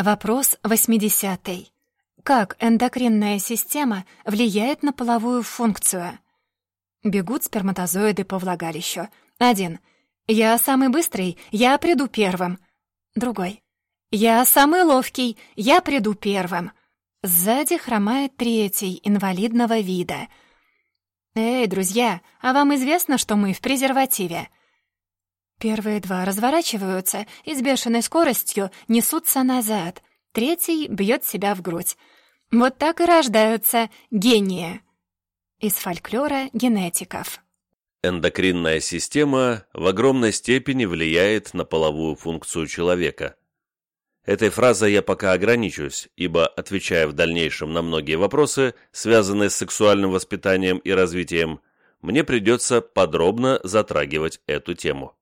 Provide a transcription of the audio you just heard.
Вопрос 80. Как эндокринная система влияет на половую функцию? Бегут сперматозоиды по влагалищу. Один. Я самый быстрый, я приду первым. Другой. Я самый ловкий, я приду первым. Сзади хромает третий, инвалидного вида. «Эй, друзья, а вам известно, что мы в презервативе?» Первые два разворачиваются и с бешеной скоростью несутся назад. Третий бьет себя в грудь. Вот так и рождаются гении. Из фольклора генетиков. Эндокринная система в огромной степени влияет на половую функцию человека. Этой фразой я пока ограничусь, ибо, отвечая в дальнейшем на многие вопросы, связанные с сексуальным воспитанием и развитием, мне придется подробно затрагивать эту тему.